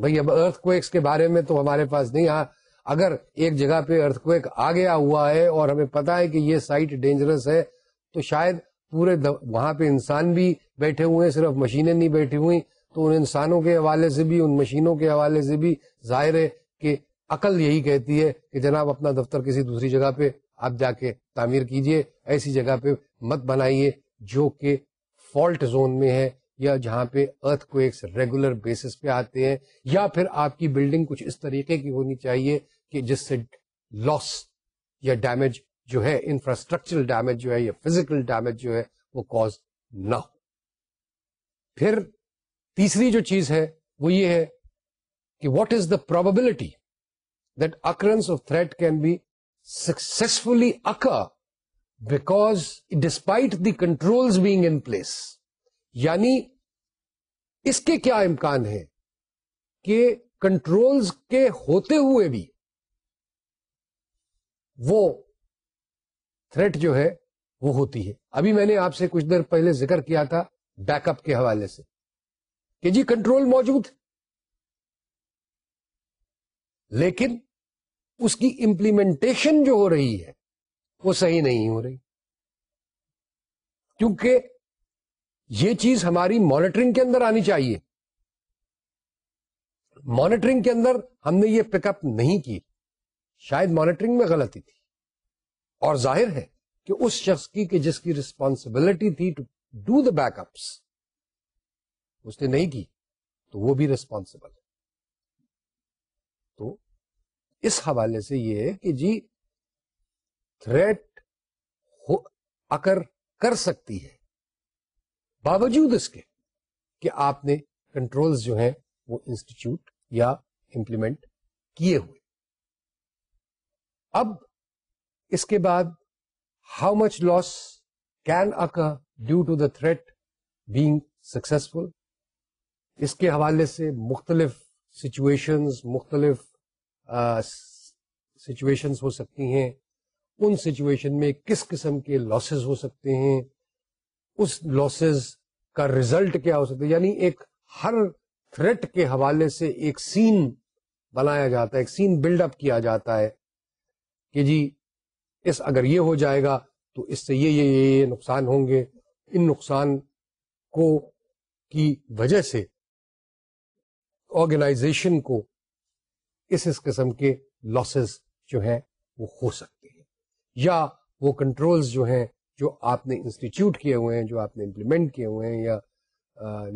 [SPEAKER 1] بھائی اب ارتھ کے بارے میں تو ہمارے پاس نہیں آ اگر ایک جگہ پہ ارتھ کویک گیا ہوا ہے اور ہمیں پتا ہے کہ یہ سائٹ ڈینجرس ہے تو شاید پورے وہاں پہ انسان بھی بیٹھے ہوئے ہیں صرف مشینیں نہیں بیٹھی ہوئی تو ان انسانوں کے حوالے سے بھی ان مشینوں کے حوالے سے بھی ظاہر ہے کہ عقل یہی کہتی ہے کہ جناب اپنا دفتر کسی دوسری جگہ پہ آپ جا کے تعمیر کیجئے ایسی جگہ پہ مت بنائیے جو کہ فالٹ زون میں ہے یا جہاں پہ ارتھ کو ایک ریگولر بیسس پہ آتے ہیں یا پھر آپ کی بلڈنگ کچھ اس طریقے کی ہونی چاہیے کہ جس سے لاس یا ڈیمیج جو ہے انفراسٹرکچرل ڈیمیج جو ہے یا فزیکل ڈیمیج جو ہے وہ کاز نہ ہو پھر تیسری جو چیز ہے وہ یہ ہے کہ what is the probability that occurrence of threat can be successfully اکا because despite the controls being in place یعنی اس کے کیا امکان ہے کہ کنٹرولز کے ہوتے ہوئے بھی وہ تھریٹ جو ہے وہ ہوتی ہے ابھی میں نے آپ سے کچھ دیر پہلے ذکر کیا تھا بیک اپ کے حوالے سے کہ جی کنٹرول موجود لیکن اس کی امپلیمنٹیشن جو ہو رہی ہے وہ صحیح نہیں ہو رہی کیونکہ یہ چیز ہماری مانیٹرنگ کے اندر آنی چاہیے مانیٹرنگ کے اندر ہم نے یہ پک اپ نہیں کی شاید مانیٹرنگ میں غلطی تھی اور ظاہر ہے کہ اس شخص کی کہ جس کی ریسپانسبلٹی تھی to do the backups اس نے نہیں کی تو وہ بھی ریسپانسبل اس حوالے سے یہ ہے کہ جی تھریٹ اکر کر سکتی ہے باوجود اس کے کہ آپ نے کنٹرول جو ہیں وہ انسٹیٹیوٹ یا امپلیمنٹ کیے ہوئے اب اس کے بعد how much loss can occur due to the threat being successful اس کے حوالے سے مختلف سچویشن مختلف سچویشن ہو سکتی ہیں ان سچویشن میں کس قسم کے لاسز ہو سکتے ہیں اس لاسز کا ریزلٹ کیا ہو سکتا ہے یعنی ایک ہر تھریٹ کے حوالے سے ایک سین بنایا جاتا ہے ایک سین بلڈ اپ کیا جاتا ہے کہ جی اس اگر یہ ہو جائے گا تو اس سے یہ یہ نقصان ہوں گے ان نقصان کو کی وجہ سے آرگنائزیشن کو اس اس قسم کے لاسز جو ہیں وہ ہو سکتے ہیں یا وہ کنٹرولز جو ہیں جو آپ نے انسٹیٹیوٹ کیے ہوئے ہیں جو آپ نے امپلیمنٹ کیے ہوئے ہیں یا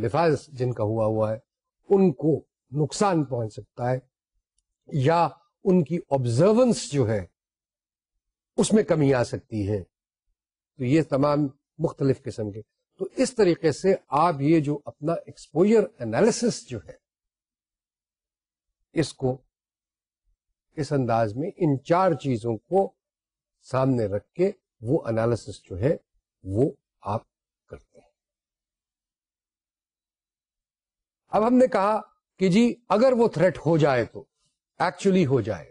[SPEAKER 1] لفاظ جن کا ہوا ہوا ہے ان کو نقصان پہنچ سکتا ہے یا ان کی آبزروینس جو ہے اس میں کمی آ سکتی ہے تو یہ تمام مختلف قسم کے تو اس طریقے سے آپ یہ جو اپنا ایکسپوئر انالیس جو ہے اس کو اس انداز میں ان چار چیزوں کو سامنے رکھ کے وہ انالیس جو ہے وہ آپ کرتے ہیں اب ہم نے کہا کہ جی اگر وہ تھریٹ ہو جائے تو ایکچولی ہو جائے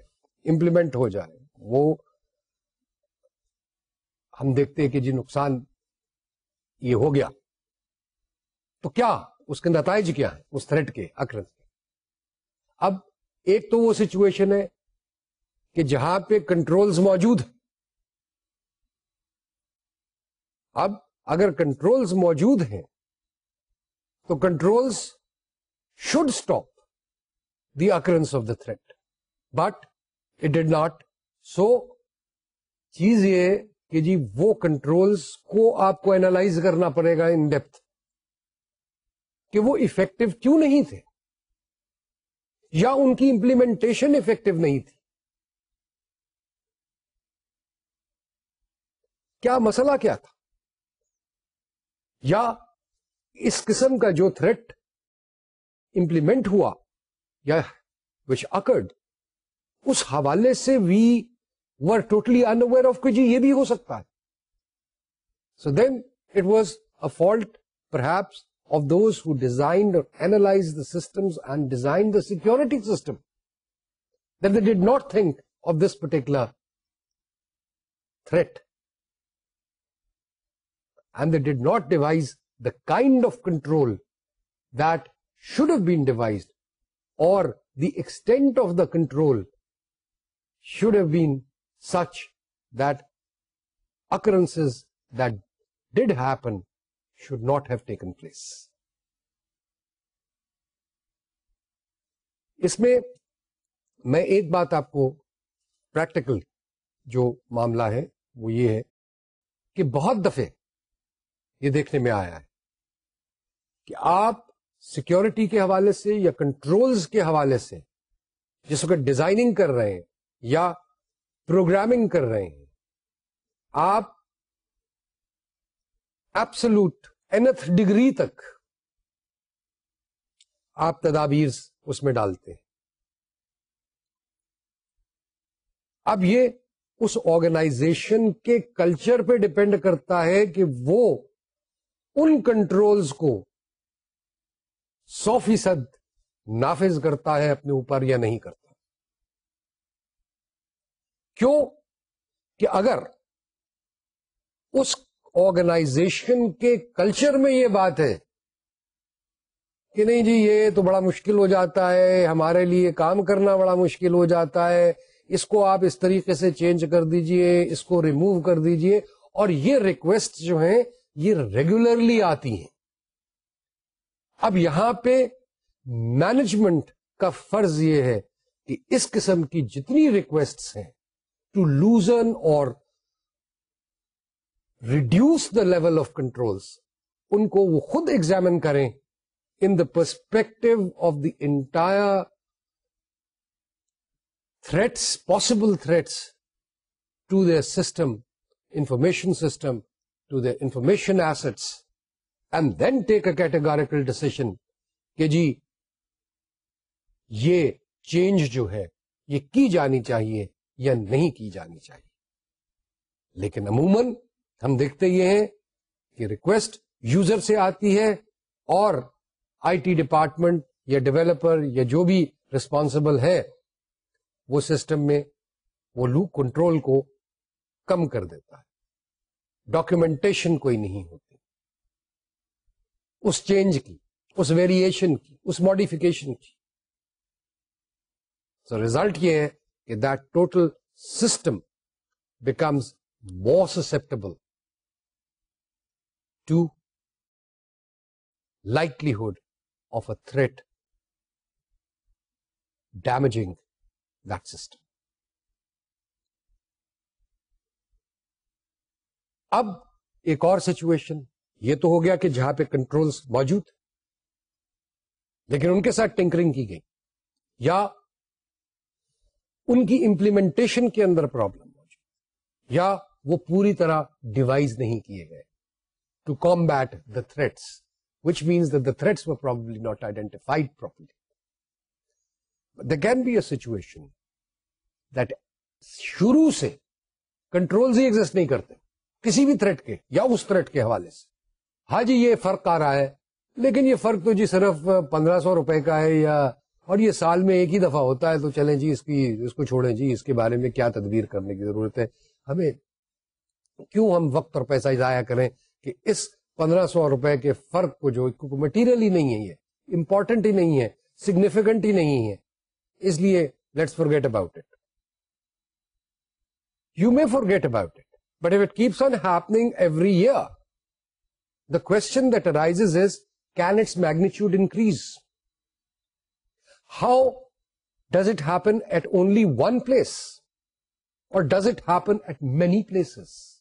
[SPEAKER 1] امپلیمنٹ ہو جائے وہ ہم دیکھتے ہیں کہ جی نقصان یہ ہو گیا تو کیا اس کے نتائج کیا ہے اس تھریٹ کے اب ایک تو وہ سچویشن ہے کہ جہاں پہ کنٹرولز موجود اب اگر کنٹرولز موجود ہیں تو controls should stop the occurrence of the threat but it did not so چیز یہ کہ جی وہ کنٹرولز کو آپ کو اینالائز کرنا پڑے گا ان ڈیپتھ کہ وہ افیکٹو کیوں نہیں تھے یا ان کی امپلیمنٹیشن افیکٹو نہیں تھی کیا مسئلہ کیا تھا یا اس قسم کا جو تھریٹ امپلیمنٹ ہوا یا وچ اکرڈ اس حوالے سے we were totally unaware of کہ جی یہ بھی ہو سکتا ہے so then it was fault perhaps of those who designed our systems and design the security system that they did not think of this particular threat and did not devise the kind of control the devised or the extent of the control should such occurrences that did happen should not have taken place اس میں میں ایک بات آپ کو practical جو معاملہ ہے وہ یہ ہے کہ بہت دفعے یہ دیکھنے میں آیا ہے کہ آپ سیکورٹی کے حوالے سے یا کنٹرولز کے حوالے سے جس وقت ڈیزائننگ کر رہے ہیں یا پروگرامنگ کر رہے ہیں آپ ایپسلوٹ اینتھ ڈگری تک آپ تدابیر اس میں ڈالتے ہیں اب یہ اس آرگنائزیشن کے کلچر پہ ڈپینڈ کرتا ہے کہ وہ ان کنٹرولز کو سو فیصد نافذ کرتا ہے اپنے اوپر یا نہیں کرتا کیوں کہ اگر اس آرگنائزیشن کے کلچر میں یہ بات ہے کہ نہیں جی یہ تو بڑا مشکل ہو جاتا ہے ہمارے لیے کام کرنا بڑا مشکل ہو جاتا ہے اس کو آپ اس طریقے سے چینج کر دیجئے اس کو ریموو کر دیجئے اور یہ ریکویسٹ جو ہیں یہ ریگولرلی آتی ہیں اب یہاں پہ مینجمنٹ کا فرض یہ ہے کہ اس قسم کی جتنی ریکویسٹ ہیں to loosen or reduce the level of controls ان کو وہ خود ایگزامن کریں in the perspective of the entire threats possible threats to the system information system information assets and then take a categorical decision کہ جی یہ change جو ہے یہ کی جانی چاہیے یا نہیں کی جانی چاہیے لیکن عموماً ہم دیکھتے یہ ہیں کہ ریکویسٹ یوزر سے آتی ہے اور آئی ٹی ڈپارٹمنٹ یا ڈیولپر یا جو بھی ریسپانسبل ہے وہ سسٹم میں وہ لو کنٹرول کو کم کر دیتا ہے ڈاکومنٹیشن کوئی نہیں ہوتی اس چینج کی اس ویریشن کی اس ماڈیفکیشن کی سو ریزلٹ یہ ہے کہ that total system becomes more susceptible to likelihood of a threat damaging the system اب ایک اور سچویشن یہ تو ہو گیا کہ جہاں پہ کنٹرولز موجود لیکن ان کے ساتھ ٹینکرنگ کی گئی یا ان کی امپلیمنٹیشن کے اندر پرابلم موجود یا وہ پوری طرح ڈیوائز نہیں کیے گئے to combat the threats which means the threats threats probably not identified properly there can be a situation that شروع سے کنٹرولز ہی ایگزٹ نہیں کرتے کسی بھی تھریٹ کے یا اس تھریٹ کے حوالے سے ہاں جی یہ فرق آ رہا ہے لیکن یہ فرق تو جی صرف پندرہ سو روپے کا ہے یا اور یہ سال میں ایک ہی دفعہ ہوتا ہے تو چلیں جی اس کی اس کو چھوڑیں جی اس کے بارے میں کیا تدبیر کرنے کی ضرورت ہے ہمیں کیوں ہم وقت اور پیسہ ضائع کریں کہ اس پندرہ سو روپے کے فرق کو جو مٹیریل ہی نہیں ہے امپورٹنٹ ہی نہیں ہے سگنیفیکنٹ ہی نہیں ہے اس لیے let's forget about it you may forget about it But if it keeps on happening every year, the question that arises is, can its magnitude increase? How does it happen at only one place? Or does it happen at many places?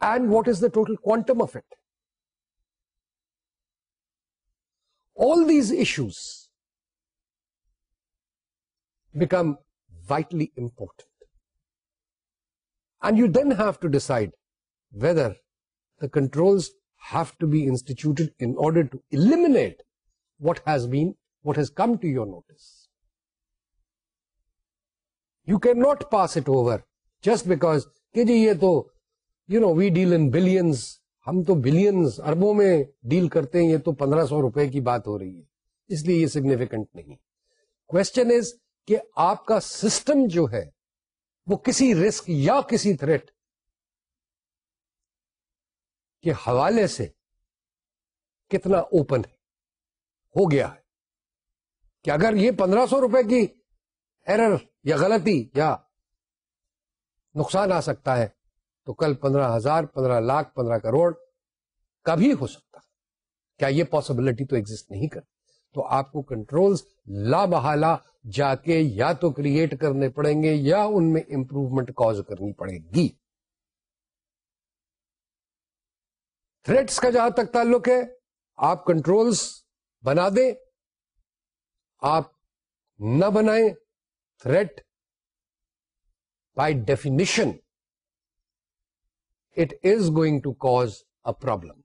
[SPEAKER 1] And what is the total quantum of it? All these issues become important and you don't have to decide whether or order you can not pass it over just back کہ جی یہ تو you know we deal in balance ہم تو billions اربوں میں deal کرتے ہیں یہ تو پندرہ سو روپے کی بات ہو رہی ہے اس لیے یہ سگنیفیکنٹ نہیں کوشچن از کہ آپ کا سسٹم جو ہے وہ کسی رسک یا کسی تھریٹ کے حوالے سے کتنا اوپن ہے ہو گیا ہے کہ اگر یہ پندرہ سو روپئے کی ایرر یا غلطی یا نقصان آ سکتا ہے تو کل پندرہ ہزار پندرہ لاکھ پندرہ کروڑ کبھی ہو سکتا ہے کیا یہ پاسبلٹی تو ایگزٹ نہیں کر تو آپ کو کنٹرولز لا بحالہ جا کے یا تو کریٹ کرنے پڑیں گے یا ان میں امپروومنٹ کاز کرنی پڑے گی تھریٹس کا جہاں تک تعلق ہے آپ کنٹرولز بنا دیں آپ نہ بنائیں threat by definition it is going to cause a problem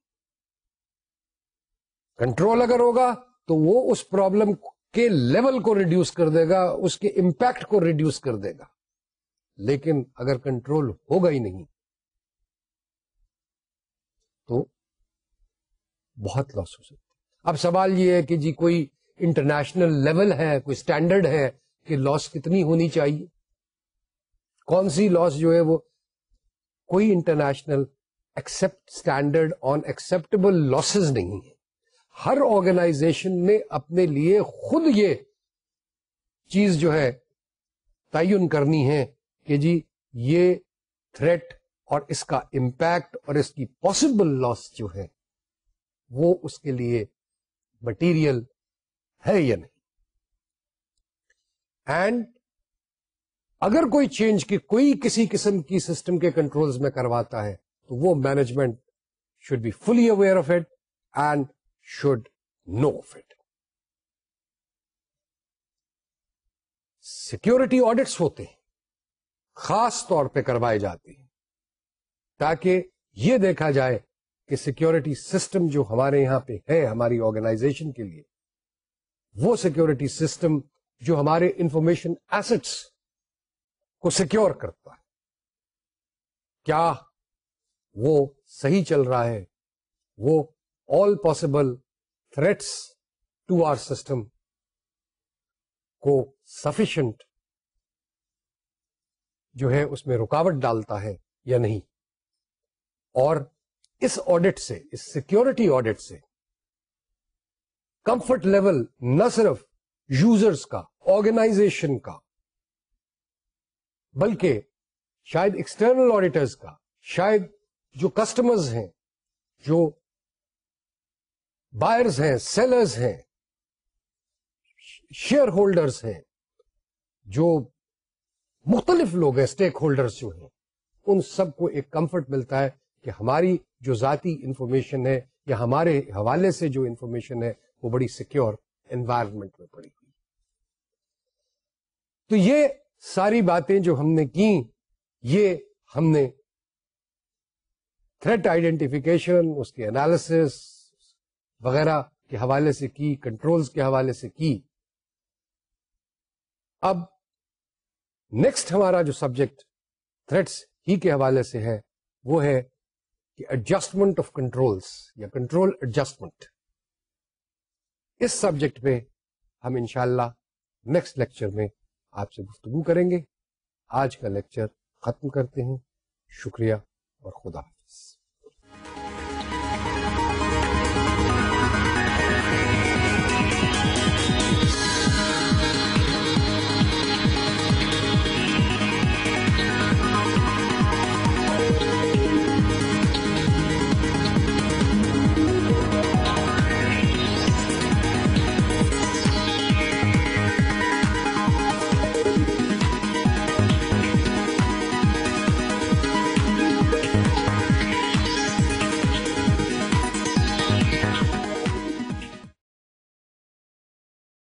[SPEAKER 1] control اگر ہوگا تو وہ اس پرابلم کے لیول کو ریڈیوس کر دے گا اس کے امپیکٹ کو ریڈیوس کر دے گا لیکن اگر کنٹرول ہوگا ہی نہیں تو بہت لاس ہو سکتی اب سوال یہ ہے کہ جی کوئی انٹرنیشنل لیول ہے کوئی اسٹینڈرڈ ہے کہ لاس کتنی ہونی چاہیے کون سی لاس جو ہے وہ کوئی international accept standard on acceptable losses نہیں ہے ہر آرگنائزیشن نے اپنے لیے خود یہ چیز جو ہے تعین کرنی ہے کہ جی یہ تھریٹ اور اس کا امپیکٹ اور اس کی پاسبل لاس جو ہے وہ اس کے لیے مٹیریل ہے یا نہیں اینڈ اگر کوئی چینج کی کوئی کسی قسم کی سسٹم کے کنٹرولز میں کرواتا ہے تو وہ management should be fully aware of it and know know it. Security audits ہوتے ہیں خاص طور پہ کروائے جاتے ہیں تاکہ یہ دیکھا جائے کہ سیکورٹی سسٹم جو ہمارے یہاں پہ ہے ہماری آرگنائزیشن کے لیے وہ سیکورٹی سسٹم جو ہمارے انفارمیشن ایسٹس کو سیکور کرتا ہے کیا وہ صحیح چل رہا ہے وہ all possible threats to our system کو سفیشنٹ جو ہے اس میں رکاوٹ ڈالتا ہے یا نہیں اور اس آڈٹ سے اس سیکورٹی آڈٹ سے کمفرٹ لیول نہ صرف یوزرس کا آرگنائزیشن کا بلکہ شاید ایکسٹرنل آڈیٹرز کا شاید جو کسٹمرز ہیں جو بائرز ہیں سیلرز ہیں شیئر ہولڈرز ہیں جو مختلف لوگ ہیں اسٹیک ہولڈرز جو ہیں ان سب کو ایک کمفرٹ ملتا ہے کہ ہماری جو ذاتی انفارمیشن ہے یا ہمارے حوالے سے جو انفارمیشن ہے وہ بڑی سیکیور انوائرمنٹ میں پڑی ہوئی تو یہ ساری باتیں جو ہم نے کی یہ ہم نے تھریٹ آئیڈینٹیفیکیشن اس کی انالیسس وغیرہ کے حوالے سے کی کنٹرولز کے حوالے سے کی اب نیکسٹ ہمارا جو سبجیکٹ تھریٹس ہی کے حوالے سے ہے وہ ہے کہ ایڈجسٹمنٹ آف کنٹرولز یا کنٹرول ایڈجسٹمنٹ اس سبجیکٹ پہ ہم انشاءاللہ شاء نیکسٹ لیکچر میں آپ سے گفتگو کریں گے آج کا لیکچر ختم کرتے ہیں شکریہ اور خدا